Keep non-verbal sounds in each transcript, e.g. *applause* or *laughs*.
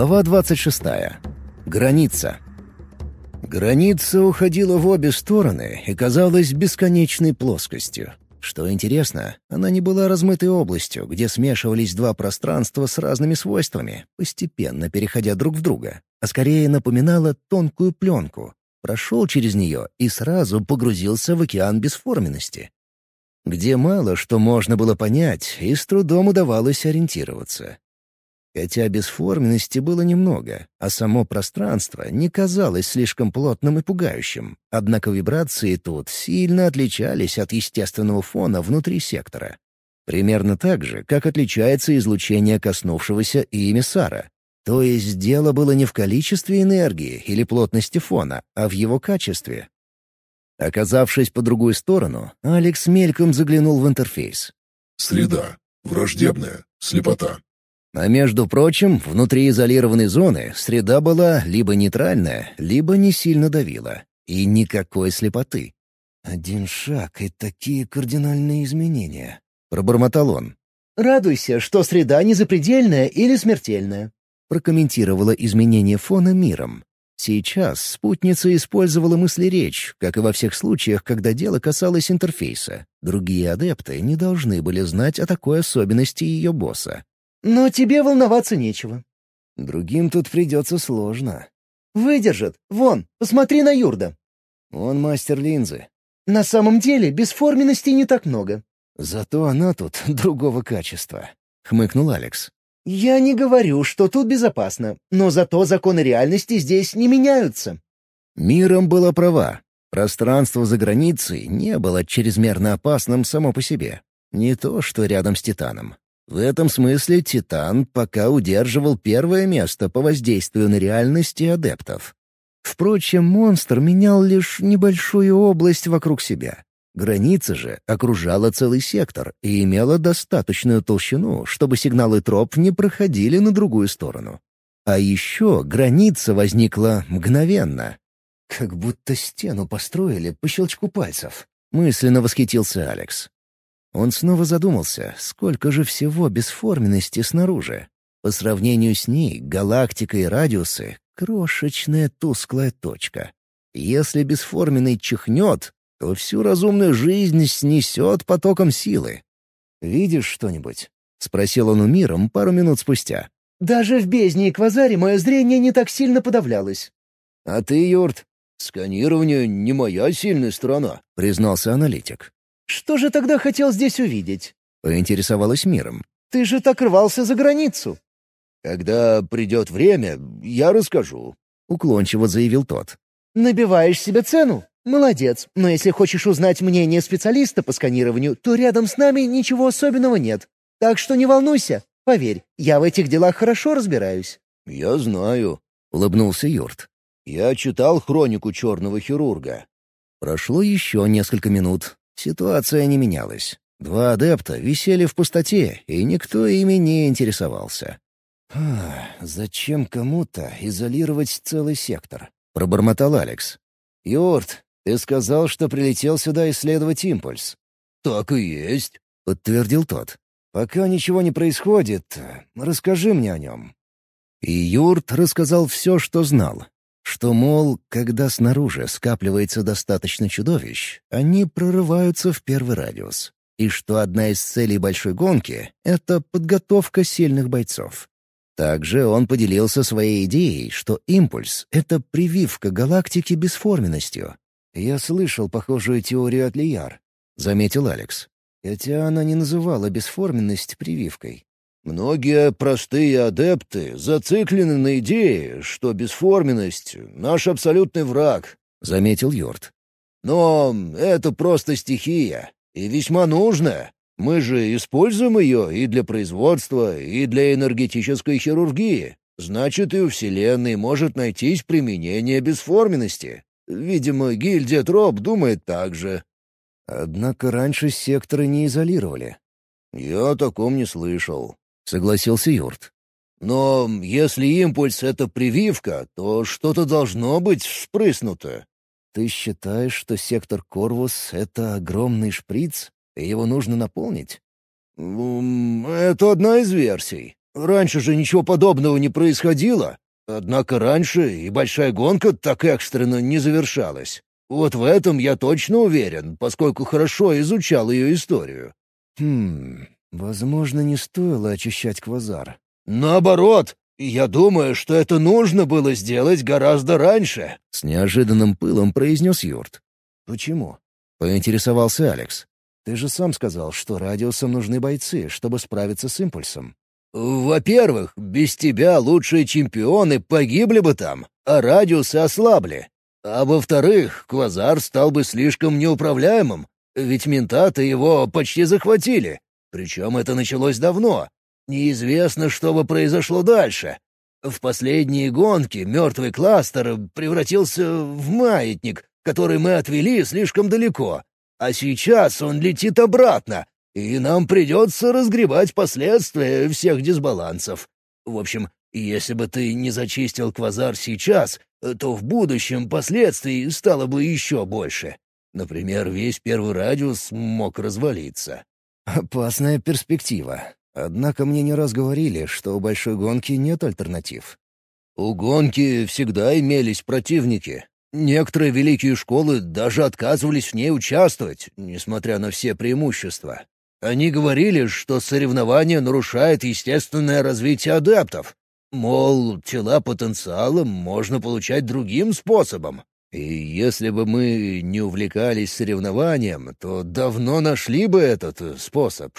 Глава 26. Граница. Граница уходила в обе стороны и казалась бесконечной плоскостью. Что интересно, она не была размытой областью, где смешивались два пространства с разными свойствами, постепенно переходя друг в друга, а скорее напоминала тонкую пленку. Прошел через нее и сразу погрузился в океан бесформенности, где мало что можно было понять и с трудом удавалось ориентироваться. Хотя бесформенности было немного, а само пространство не казалось слишком плотным и пугающим, однако вибрации тут сильно отличались от естественного фона внутри сектора. Примерно так же, как отличается излучение коснувшегося и эмиссара. То есть дело было не в количестве энергии или плотности фона, а в его качестве. Оказавшись по другую сторону, Алекс мельком заглянул в интерфейс. «Среда. Враждебная. Слепота. А между прочим, внутри изолированной зоны среда была либо нейтральная, либо не сильно давила. И никакой слепоты. «Один шаг и такие кардинальные изменения», — пробормотал он. «Радуйся, что среда не запредельная или смертельная», — прокомментировала изменение фона миром. Сейчас спутница использовала мысли-речь, как и во всех случаях, когда дело касалось интерфейса. Другие адепты не должны были знать о такой особенности ее босса. Но тебе волноваться нечего. Другим тут придется сложно. Выдержит. Вон, посмотри на Юрда. Он мастер линзы. На самом деле бесформенности не так много. Зато она тут *laughs* другого качества. Хмыкнул Алекс. Я не говорю, что тут безопасно, но зато законы реальности здесь не меняются. Миром была права. Пространство за границей не было чрезмерно опасным само по себе. Не то, что рядом с Титаном. В этом смысле Титан пока удерживал первое место по воздействию на реальности адептов. Впрочем, монстр менял лишь небольшую область вокруг себя. Граница же окружала целый сектор и имела достаточную толщину, чтобы сигналы троп не проходили на другую сторону. А еще граница возникла мгновенно. Как будто стену построили по щелчку пальцев. Мысленно восхитился Алекс. Он снова задумался, сколько же всего бесформенности снаружи. По сравнению с ней галактика и радиусы — крошечная тусклая точка. Если бесформенный чихнет, то всю разумную жизнь снесет потоком силы. «Видишь что-нибудь?» — спросил он у миром пару минут спустя. «Даже в бездне и квазаре мое зрение не так сильно подавлялось». «А ты, Юрт?» «Сканирование не моя сильная сторона», — признался аналитик. «Что же тогда хотел здесь увидеть?» — поинтересовалась миром. «Ты же так рвался за границу». «Когда придет время, я расскажу», — уклончиво заявил тот. «Набиваешь себе цену? Молодец. Но если хочешь узнать мнение специалиста по сканированию, то рядом с нами ничего особенного нет. Так что не волнуйся. Поверь, я в этих делах хорошо разбираюсь». «Я знаю», — улыбнулся Юрт. «Я читал хронику черного хирурга». Прошло еще несколько минут, Ситуация не менялась. Два адепта висели в пустоте, и никто ими не интересовался. «Зачем кому-то изолировать целый сектор?» — пробормотал Алекс. «Юрт, ты сказал, что прилетел сюда исследовать импульс». «Так и есть», — подтвердил тот. «Пока ничего не происходит, расскажи мне о нем». И Юрт рассказал все, что знал, что, мол, когда снаружи скапливается достаточно чудовищ, они прорываются в первый радиус. И что одна из целей большой гонки — это подготовка сильных бойцов. Также он поделился своей идеей, что импульс — это прививка галактики бесформенностью. «Я слышал похожую теорию от Лияр», — заметил Алекс. Хотя она не называла бесформенность прививкой. Многие простые адепты зациклены на идее, что бесформенность — наш абсолютный враг», — заметил Йорд. «Но это просто стихия, и весьма нужная. Мы же используем ее и для производства, и для энергетической хирургии. Значит, и у Вселенной может найтись применение бесформенности. Видимо, гильдия Троп думает так же». Однако раньше секторы не изолировали. «Я о таком не слышал», — согласился Юрт. «Но если импульс — это прививка, то что-то должно быть вспрыснуто». «Ты считаешь, что сектор Корвус — это огромный шприц, и его нужно наполнить?» «Это одна из версий», Раньше же ничего подобного не происходило. Однако раньше и большая гонка так экстренно не завершалась. Вот в этом я точно уверен, поскольку хорошо изучал ее историю. Хм, возможно, не стоило очищать квазар. Наоборот, я думаю, что это нужно было сделать гораздо раньше. С неожиданным пылом произнес Юрт. Почему? Поинтересовался Алекс. Ты же сам сказал, что радиусам нужны бойцы, чтобы справиться с импульсом. Во-первых, без тебя лучшие чемпионы погибли бы там, а радиусы ослабли. А во-вторых, Квазар стал бы слишком неуправляемым, ведь ментаты его почти захватили. Причем это началось давно. Неизвестно, что бы произошло дальше. В последние гонки мертвый кластер превратился в маятник, который мы отвели слишком далеко. А сейчас он летит обратно, и нам придется разгребать последствия всех дисбалансов. В общем, если бы ты не зачистил квазар сейчас, то в будущем последствий стало бы еще больше. Например, весь первый радиус мог развалиться. Опасная перспектива. Однако мне не раз говорили, что у большой гонки нет альтернатив. У гонки всегда имелись противники. Некоторые великие школы даже отказывались в ней участвовать, несмотря на все преимущества. Они говорили, что соревнование нарушает естественное развитие адептов. Мол, тела потенциала можно получать другим способом. И если бы мы не увлекались соревнованием, то давно нашли бы этот э, способ.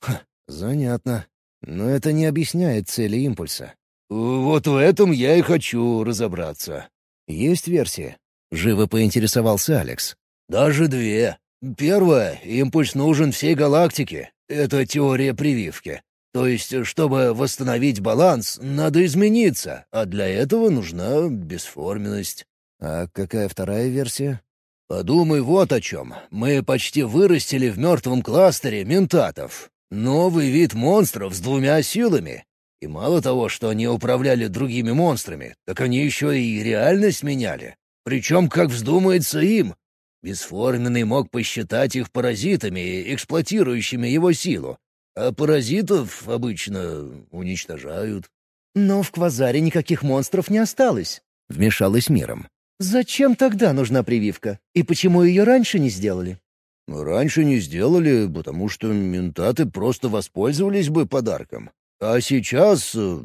Ха, занятно. Но это не объясняет цели импульса. Вот в этом я и хочу разобраться. Есть версии? Живо поинтересовался Алекс. Даже две. Первое — импульс нужен всей галактике. Это теория прививки. То есть, чтобы восстановить баланс, надо измениться, а для этого нужна бесформенность. А какая вторая версия? Подумай вот о чем. Мы почти вырастили в мертвом кластере ментатов. Новый вид монстров с двумя силами. И мало того, что они управляли другими монстрами, так они еще и реальность меняли. Причем как вздумается им. Бесформенный мог посчитать их паразитами, эксплуатирующими его силу. А паразитов обычно уничтожают. «Но в Квазаре никаких монстров не осталось», — вмешалась миром. «Зачем тогда нужна прививка? И почему ее раньше не сделали?» «Раньше не сделали, потому что ментаты просто воспользовались бы подарком. А сейчас э,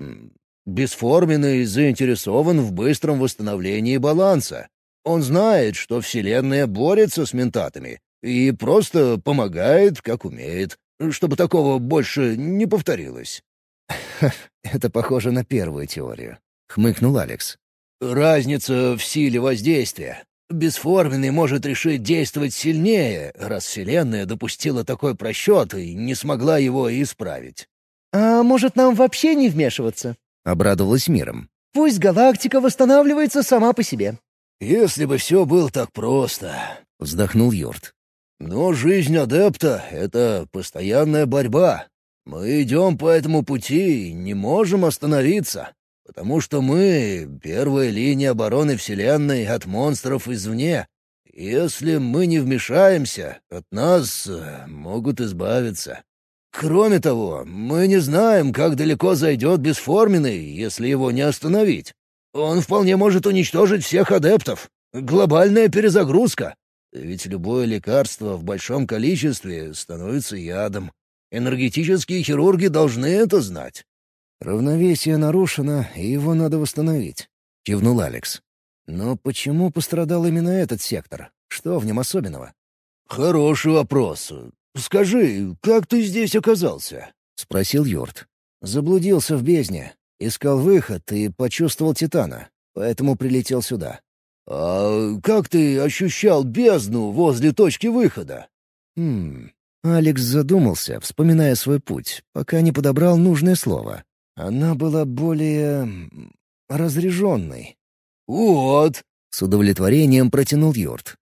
бесформенный заинтересован в быстром восстановлении баланса. Он знает, что Вселенная борется с ментатами и просто помогает, как умеет, чтобы такого больше не повторилось. *laughs* «Это похоже на первую теорию», — хмыкнул Алекс. «Разница в силе воздействия. Бесформенный может решить действовать сильнее, раз Вселенная допустила такой просчет и не смогла его исправить». «А может, нам вообще не вмешиваться?» — обрадовалась миром. «Пусть галактика восстанавливается сама по себе. «Если бы все было так просто», — вздохнул Йорт. «Но жизнь адепта — это постоянная борьба. Мы идем по этому пути и не можем остановиться, потому что мы — первая линия обороны Вселенной от монстров извне. Если мы не вмешаемся, от нас э, могут избавиться. Кроме того, мы не знаем, как далеко зайдет бесформенный, если его не остановить. Он вполне может уничтожить всех адептов. Глобальная перезагрузка. Ведь любое лекарство в большом количестве становится ядом. Энергетические хирурги должны это знать. «Равновесие нарушено, и его надо восстановить», — кивнул Алекс. «Но почему пострадал именно этот сектор? Что в нем особенного?» «Хороший вопрос. Скажи, как ты здесь оказался?» — спросил Юрт. «Заблудился в бездне. Искал выход и почувствовал Титана, поэтому прилетел сюда. «А как ты ощущал бездну возле точки выхода?» «Хм...» Алекс задумался, вспоминая свой путь, пока не подобрал нужное слово. Она была более... разряженной. «Вот!» — с удовлетворением протянул Йорт.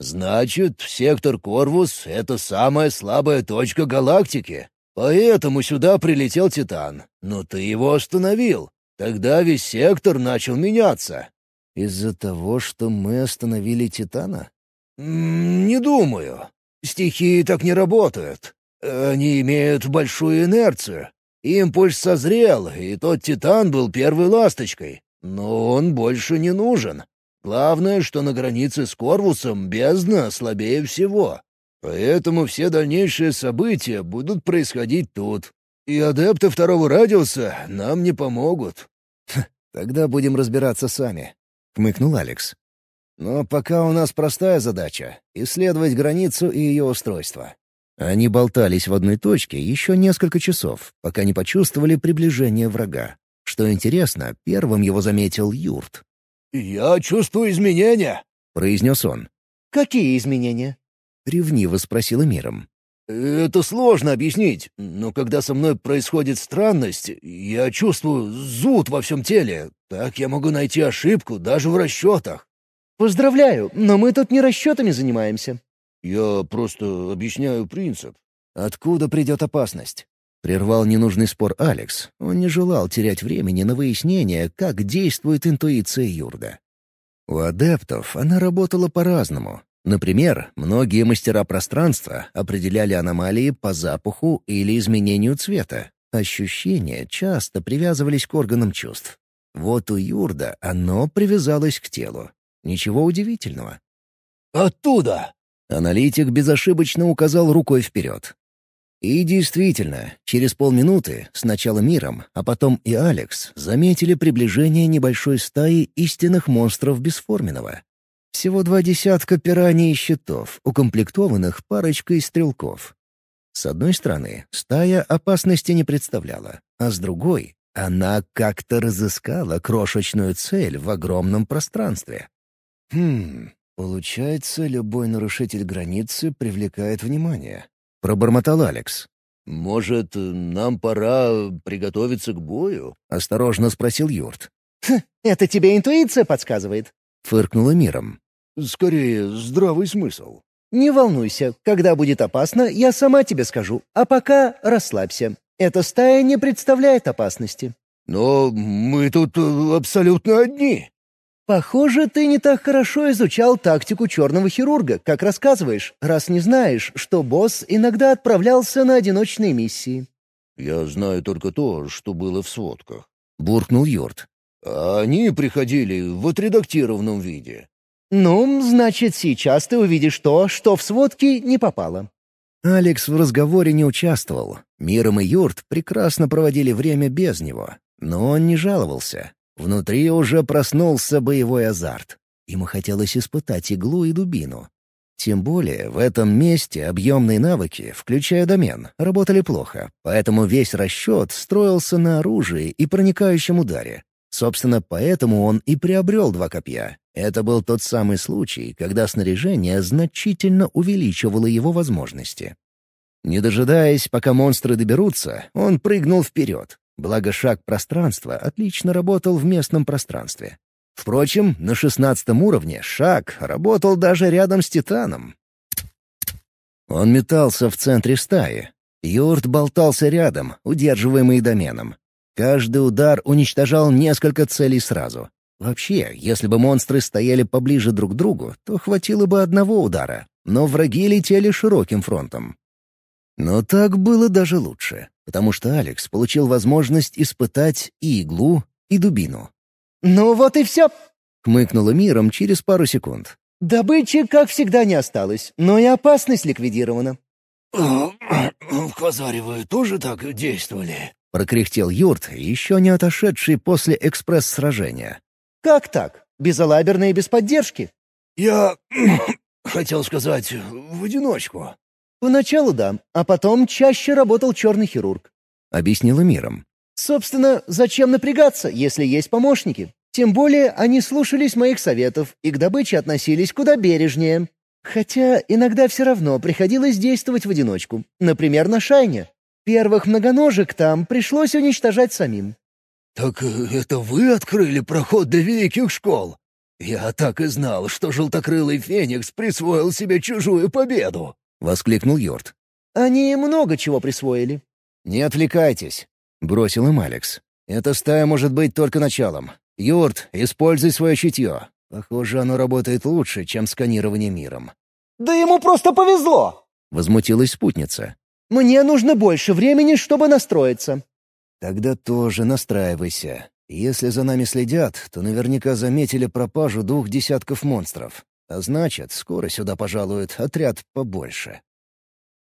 «Значит, сектор Корвус — это самая слабая точка галактики. Поэтому сюда прилетел Титан. Но ты его остановил. Тогда весь сектор начал меняться. Из-за того, что мы остановили Титана? «Не думаю. Стихии так не работают. Они имеют большую инерцию. Импульс созрел, и тот Титан был первой ласточкой. Но он больше не нужен. Главное, что на границе с Корвусом бездна слабее всего. Поэтому все дальнейшие события будут происходить тут. И адепты второго радиуса нам не помогут. «Тогда будем разбираться сами», — хмыкнул Алекс. «Но пока у нас простая задача — исследовать границу и ее устройство». Они болтались в одной точке еще несколько часов, пока не почувствовали приближение врага. Что интересно, первым его заметил Юрт. «Я чувствую изменения», — произнес он. «Какие изменения?» — ревниво спросила миром. «Это сложно объяснить, но когда со мной происходит странность, я чувствую зуд во всем теле. Так я могу найти ошибку даже в расчетах». «Поздравляю, но мы тут не расчетами занимаемся». «Я просто объясняю принцип». «Откуда придет опасность?» Прервал ненужный спор Алекс. Он не желал терять времени на выяснение, как действует интуиция Юрда. У адептов она работала по-разному. Например, многие мастера пространства определяли аномалии по запаху или изменению цвета. Ощущения часто привязывались к органам чувств. Вот у Юрда оно привязалось к телу. Ничего удивительного. «Оттуда!» Аналитик безошибочно указал рукой вперед. И действительно, через полминуты сначала Миром, а потом и Алекс заметили приближение небольшой стаи истинных монстров бесформенного. Всего два десятка пираний и щитов, укомплектованных парочкой стрелков. С одной стороны, стая опасности не представляла, а с другой — она как-то разыскала крошечную цель в огромном пространстве. Хм, получается, любой нарушитель границы привлекает внимание. — пробормотал Алекс. «Может, нам пора приготовиться к бою?» — осторожно спросил Юрт. «Хм, это тебе интуиция подсказывает?» — фыркнула миром. «Скорее, здравый смысл». «Не волнуйся, когда будет опасно, я сама тебе скажу. А пока расслабься. Эта стая не представляет опасности». «Но мы тут абсолютно одни». «Похоже, ты не так хорошо изучал тактику черного хирурга, как рассказываешь, раз не знаешь, что босс иногда отправлялся на одиночные миссии». «Я знаю только то, что было в сводках», — буркнул Йорд. «Они приходили в отредактированном виде». «Ну, значит, сейчас ты увидишь то, что в сводки не попало». Алекс в разговоре не участвовал. Миром и Юрт прекрасно проводили время без него. Но он не жаловался. Внутри уже проснулся боевой азарт. Ему хотелось испытать иглу и дубину. Тем более в этом месте объемные навыки, включая домен, работали плохо, поэтому весь расчет строился на оружии и проникающем ударе. Собственно, поэтому он и приобрел два копья. Это был тот самый случай, когда снаряжение значительно увеличивало его возможности. Не дожидаясь, пока монстры доберутся, он прыгнул вперед. Благо шаг пространства отлично работал в местном пространстве. Впрочем, на шестнадцатом уровне шаг работал даже рядом с Титаном. Он метался в центре стаи. Юрт болтался рядом, удерживаемый доменом. Каждый удар уничтожал несколько целей сразу. Вообще, если бы монстры стояли поближе друг к другу, то хватило бы одного удара, но враги летели широким фронтом. Но так было даже лучше, потому что Алекс получил возможность испытать и иглу, и дубину. «Ну вот и все!» — хмыкнула миром через пару секунд. «Добычи, как всегда, не осталось, но и опасность ликвидирована». «В Хазаре вы тоже так действовали?» — прокряхтел Юрт, еще не отошедший после экспресс-сражения. «Как так? Безалаберно и без поддержки?» «Я *clears throat* хотел сказать, в одиночку». «Поначалу да, а потом чаще работал черный хирург», — объяснила миром. «Собственно, зачем напрягаться, если есть помощники? Тем более они слушались моих советов и к добыче относились куда бережнее. Хотя иногда все равно приходилось действовать в одиночку, например, на Шайне. Первых многоножек там пришлось уничтожать самим». «Так это вы открыли проход до великих школ? Я так и знал, что желтокрылый феникс присвоил себе чужую победу!» — воскликнул Йорд. «Они много чего присвоили». «Не отвлекайтесь», — бросил им Алекс. «Эта стая может быть только началом. Йорд, используй свое чутье. Похоже, оно работает лучше, чем сканирование миром». «Да ему просто повезло!» — возмутилась спутница. «Мне нужно больше времени, чтобы настроиться». Тогда тоже настраивайся. Если за нами следят, то наверняка заметили пропажу двух десятков монстров. А значит, скоро сюда пожалует отряд побольше.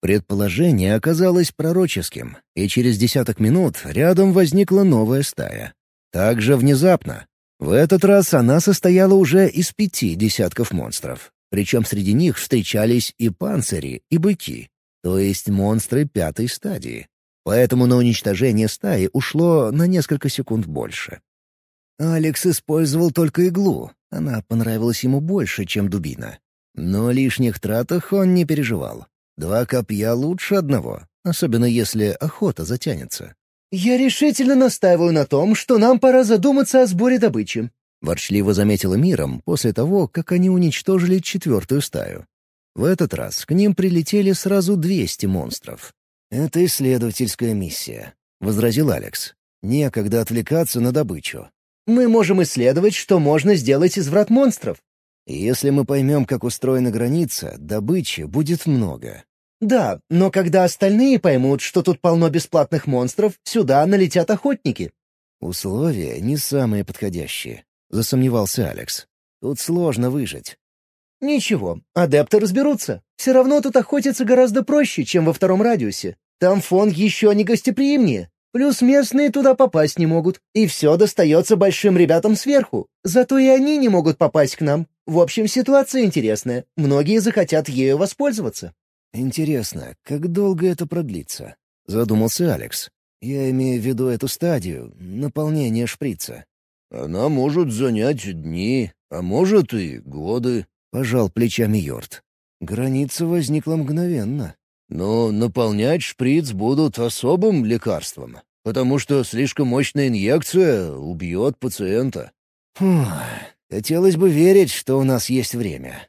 Предположение оказалось пророческим, и через десяток минут рядом возникла новая стая. Также внезапно. В этот раз она состояла уже из пяти десятков монстров. Причем среди них встречались и панцири, и быки, то есть монстры пятой стадии. Поэтому на уничтожение стаи ушло на несколько секунд больше. Алекс использовал только иглу. Она понравилась ему больше, чем дубина. Но о лишних тратах он не переживал. Два копья лучше одного, особенно если охота затянется. «Я решительно настаиваю на том, что нам пора задуматься о сборе добычи», — ворчливо заметила Миром после того, как они уничтожили четвертую стаю. В этот раз к ним прилетели сразу 200 монстров. «Это исследовательская миссия», — возразил Алекс. «Некогда отвлекаться на добычу. Мы можем исследовать, что можно сделать из врат монстров». «Если мы поймем, как устроена граница, добычи будет много». «Да, но когда остальные поймут, что тут полно бесплатных монстров, сюда налетят охотники». «Условия не самые подходящие», — засомневался Алекс. «Тут сложно выжить. «Ничего, адепты разберутся. Все равно тут охотиться гораздо проще, чем во втором радиусе. Там фон еще не гостеприимнее. Плюс местные туда попасть не могут. И все достается большим ребятам сверху. Зато и они не могут попасть к нам. В общем, ситуация интересная. Многие захотят ею воспользоваться». «Интересно, как долго это продлится?» — задумался Алекс. «Я имею в виду эту стадию, наполнения шприца». «Она может занять дни, а может и годы», Пожал плечами Йорт. Граница возникла мгновенно. Но наполнять шприц будут особым лекарством, потому что слишком мощная инъекция убьет пациента. Фух, хотелось бы верить, что у нас есть время.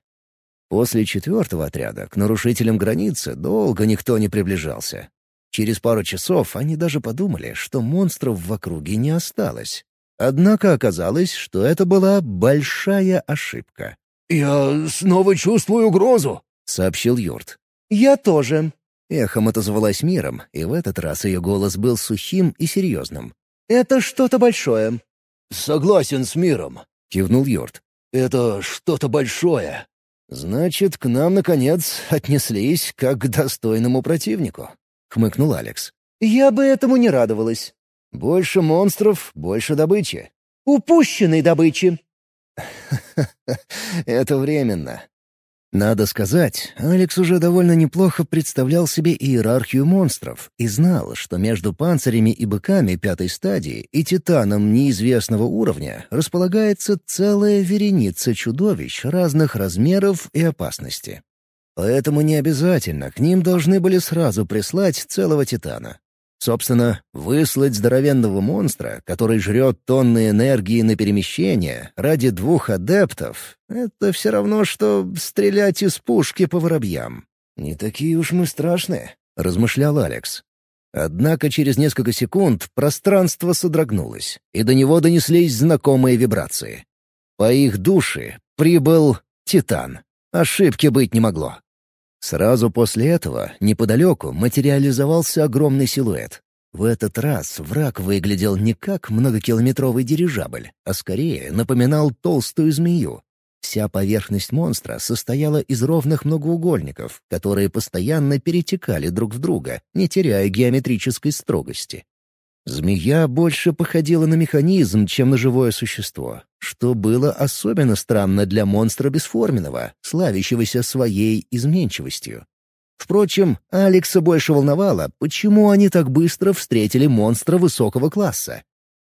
После четвертого отряда к нарушителям границы долго никто не приближался. Через пару часов они даже подумали, что монстров в округе не осталось. Однако оказалось, что это была большая ошибка. «Я снова чувствую угрозу», — сообщил Юрт. «Я тоже», — эхом отозвалась миром, и в этот раз ее голос был сухим и серьезным. «Это что-то большое». «Согласен с миром», — кивнул Юрт. «Это что-то большое». «Значит, к нам, наконец, отнеслись как к достойному противнику», — хмыкнул Алекс. «Я бы этому не радовалась». «Больше монстров, больше добычи». «Упущенной добычи», *laughs* Это временно. Надо сказать, Алекс уже довольно неплохо представлял себе иерархию монстров и знал, что между панцирями и быками пятой стадии и титаном неизвестного уровня располагается целая вереница чудовищ разных размеров и опасности. Поэтому не обязательно к ним должны были сразу прислать целого титана. Собственно, выслать здоровенного монстра, который жрет тонны энергии на перемещение, ради двух адептов — это все равно, что стрелять из пушки по воробьям. «Не такие уж мы страшные», — размышлял Алекс. Однако через несколько секунд пространство содрогнулось, и до него донеслись знакомые вибрации. По их душе прибыл Титан. Ошибки быть не могло. Сразу после этого неподалеку материализовался огромный силуэт. В этот раз враг выглядел не как многокилометровый дирижабль, а скорее напоминал толстую змею. Вся поверхность монстра состояла из ровных многоугольников, которые постоянно перетекали друг в друга, не теряя геометрической строгости. Змея больше походила на механизм, чем на живое существо, что было особенно странно для монстра бесформенного, славящегося своей изменчивостью. Впрочем, Алекса больше волновало, почему они так быстро встретили монстра высокого класса.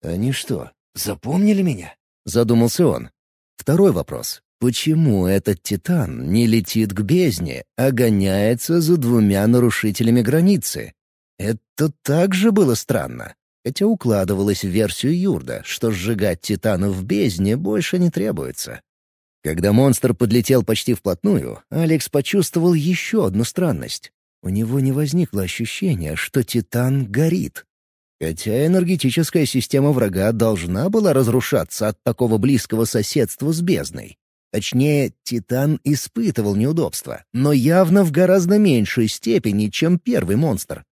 «Они что, запомнили меня?» — задумался он. Второй вопрос. Почему этот титан не летит к бездне, а гоняется за двумя нарушителями границы? Это также было странно хотя укладывалось в версию Юрда, что сжигать титанов в бездне больше не требуется. Когда монстр подлетел почти вплотную, Алекс почувствовал еще одну странность. У него не возникло ощущения, что титан горит. Хотя энергетическая система врага должна была разрушаться от такого близкого соседства с бездной. Точнее, Титан испытывал неудобства, но явно в гораздо меньшей степени, чем первый монстр.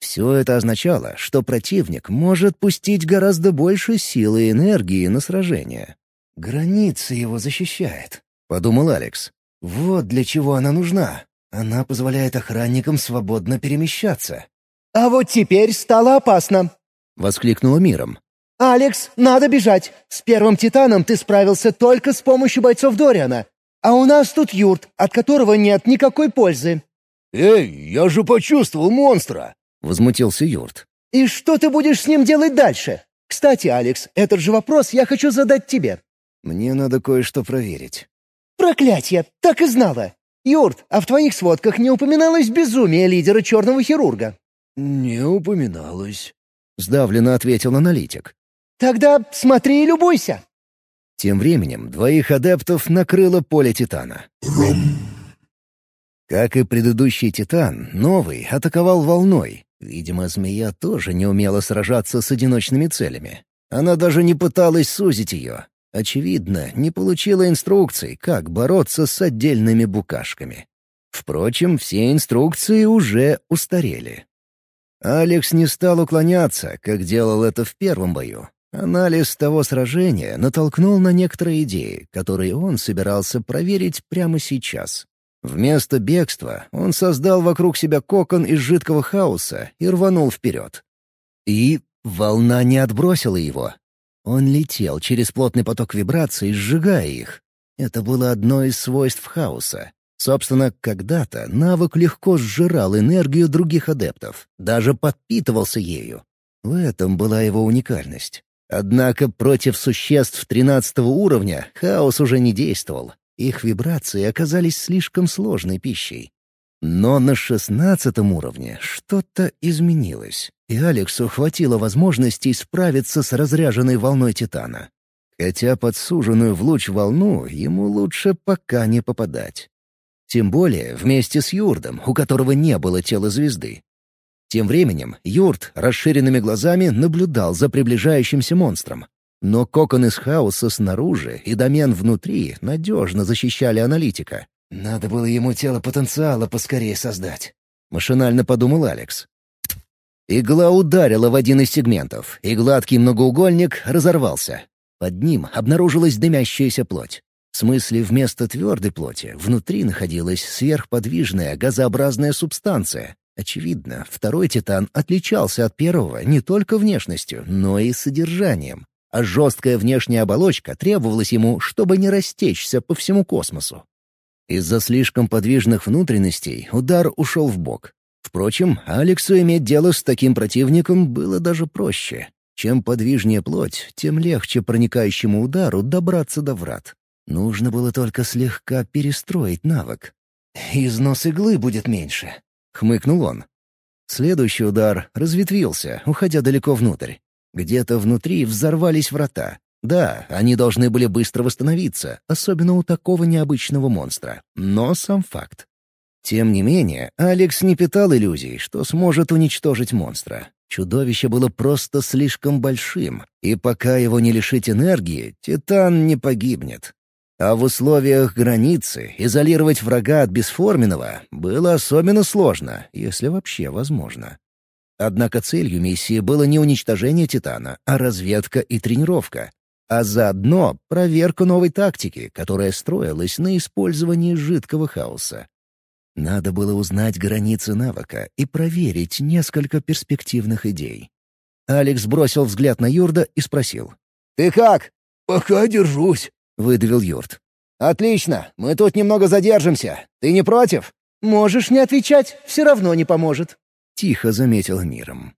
Все это означало, что противник может пустить гораздо больше силы и энергии на сражение. «Граница его защищает», — подумал Алекс. «Вот для чего она нужна. Она позволяет охранникам свободно перемещаться». «А вот теперь стало опасно», — воскликнула Миром. «Алекс, надо бежать. С первым Титаном ты справился только с помощью бойцов Дориана. А у нас тут юрт, от которого нет никакой пользы». «Эй, я же почувствовал монстра!» — возмутился Юрт. «И что ты будешь с ним делать дальше? Кстати, Алекс, этот же вопрос я хочу задать тебе». «Мне надо кое-что проверить». «Проклятье! Так и знала! Юрт, а в твоих сводках не упоминалось безумие лидера черного хирурга?» «Не упоминалось», — сдавленно ответил аналитик. «Тогда смотри и любуйся». Тем временем двоих адептов накрыло поле Титана. Как и предыдущий Титан, новый атаковал волной. Видимо, змея тоже не умела сражаться с одиночными целями. Она даже не пыталась сузить ее. Очевидно, не получила инструкций, как бороться с отдельными букашками. Впрочем, все инструкции уже устарели. Алекс не стал уклоняться, как делал это в первом бою. Анализ того сражения натолкнул на некоторые идеи, которые он собирался проверить прямо сейчас. Вместо бегства он создал вокруг себя кокон из жидкого хаоса и рванул вперед. И волна не отбросила его. Он летел через плотный поток вибраций, сжигая их. Это было одно из свойств хаоса. Собственно, когда-то навык легко сжирал энергию других адептов, даже подпитывался ею. В этом была его уникальность. Однако против существ тринадцатого уровня хаос уже не действовал. Их вибрации оказались слишком сложной пищей. Но на шестнадцатом уровне что-то изменилось, и Алексу хватило возможности справиться с разряженной волной Титана. Хотя под суженную в луч волну ему лучше пока не попадать. Тем более вместе с Юрдом, у которого не было тела звезды. Тем временем Юрт расширенными глазами наблюдал за приближающимся монстром. Но кокон из хаоса снаружи и домен внутри надежно защищали аналитика. «Надо было ему тело потенциала поскорее создать», — машинально подумал Алекс. Игла ударила в один из сегментов, и гладкий многоугольник разорвался. Под ним обнаружилась дымящаяся плоть. В смысле, вместо твердой плоти внутри находилась сверхподвижная газообразная субстанция. Очевидно, второй «Титан» отличался от первого не только внешностью, но и содержанием а жесткая внешняя оболочка требовалась ему, чтобы не растечься по всему космосу. Из-за слишком подвижных внутренностей удар ушел в бок. Впрочем, Алексу иметь дело с таким противником было даже проще. Чем подвижнее плоть, тем легче проникающему удару добраться до врат. Нужно было только слегка перестроить навык. «Износ иглы будет меньше», — хмыкнул он. Следующий удар разветвился, уходя далеко внутрь. Где-то внутри взорвались врата. Да, они должны были быстро восстановиться, особенно у такого необычного монстра. Но сам факт. Тем не менее, Алекс не питал иллюзий, что сможет уничтожить монстра. Чудовище было просто слишком большим, и пока его не лишить энергии, Титан не погибнет. А в условиях границы изолировать врага от бесформенного было особенно сложно, если вообще возможно. Однако целью миссии было не уничтожение Титана, а разведка и тренировка. А заодно проверка новой тактики, которая строилась на использовании жидкого хаоса. Надо было узнать границы навыка и проверить несколько перспективных идей. Алекс бросил взгляд на Юрда и спросил. «Ты как?» «Пока держусь», — выдавил Юрд. «Отлично, мы тут немного задержимся. Ты не против?» «Можешь не отвечать, все равно не поможет». — тихо заметил миром.